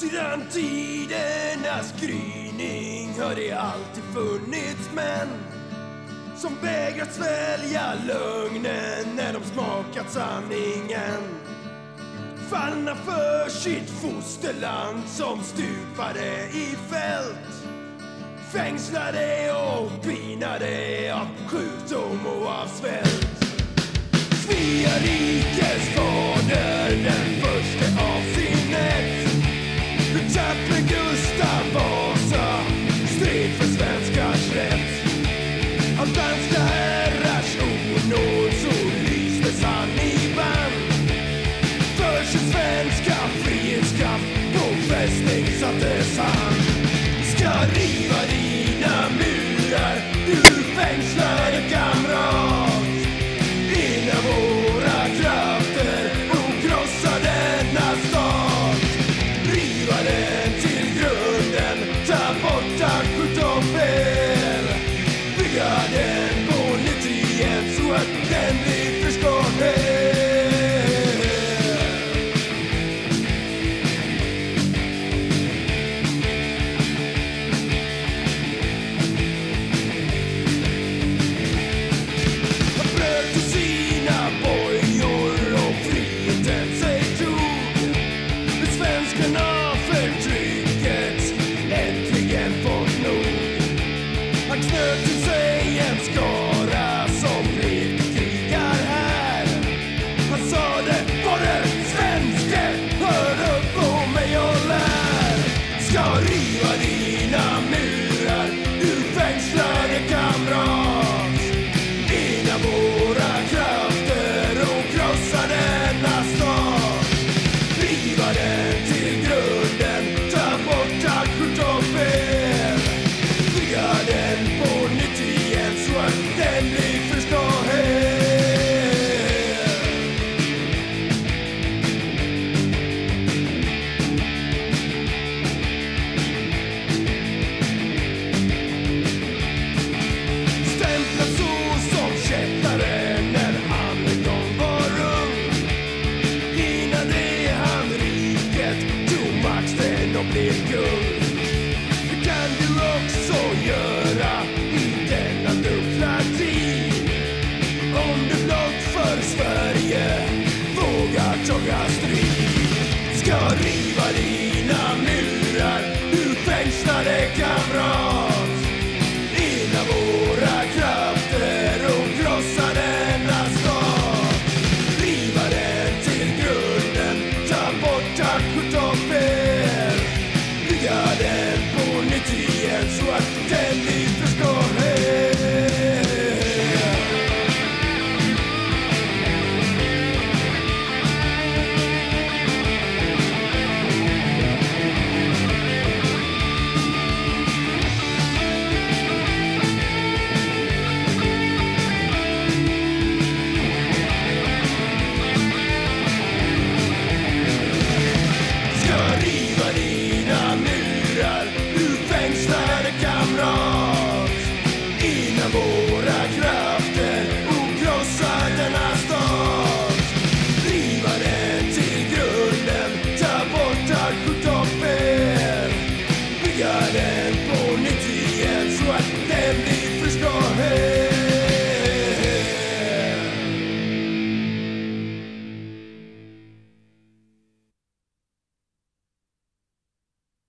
Sedan tidernas gryning har det alltid funnits män som vägrat svälja lögnen när de smakat sanningen. Fallna för sitt fosterland som stupade i fält. Fängslade och pinade av sjukdom och av svält. Svea rikes fader, den open. to say it's gone. som blir guld. Det kan du också göra i denna dubbla tid. Om du blott för Sverige vågar taga strid. Ska riva dina murar God. Friday.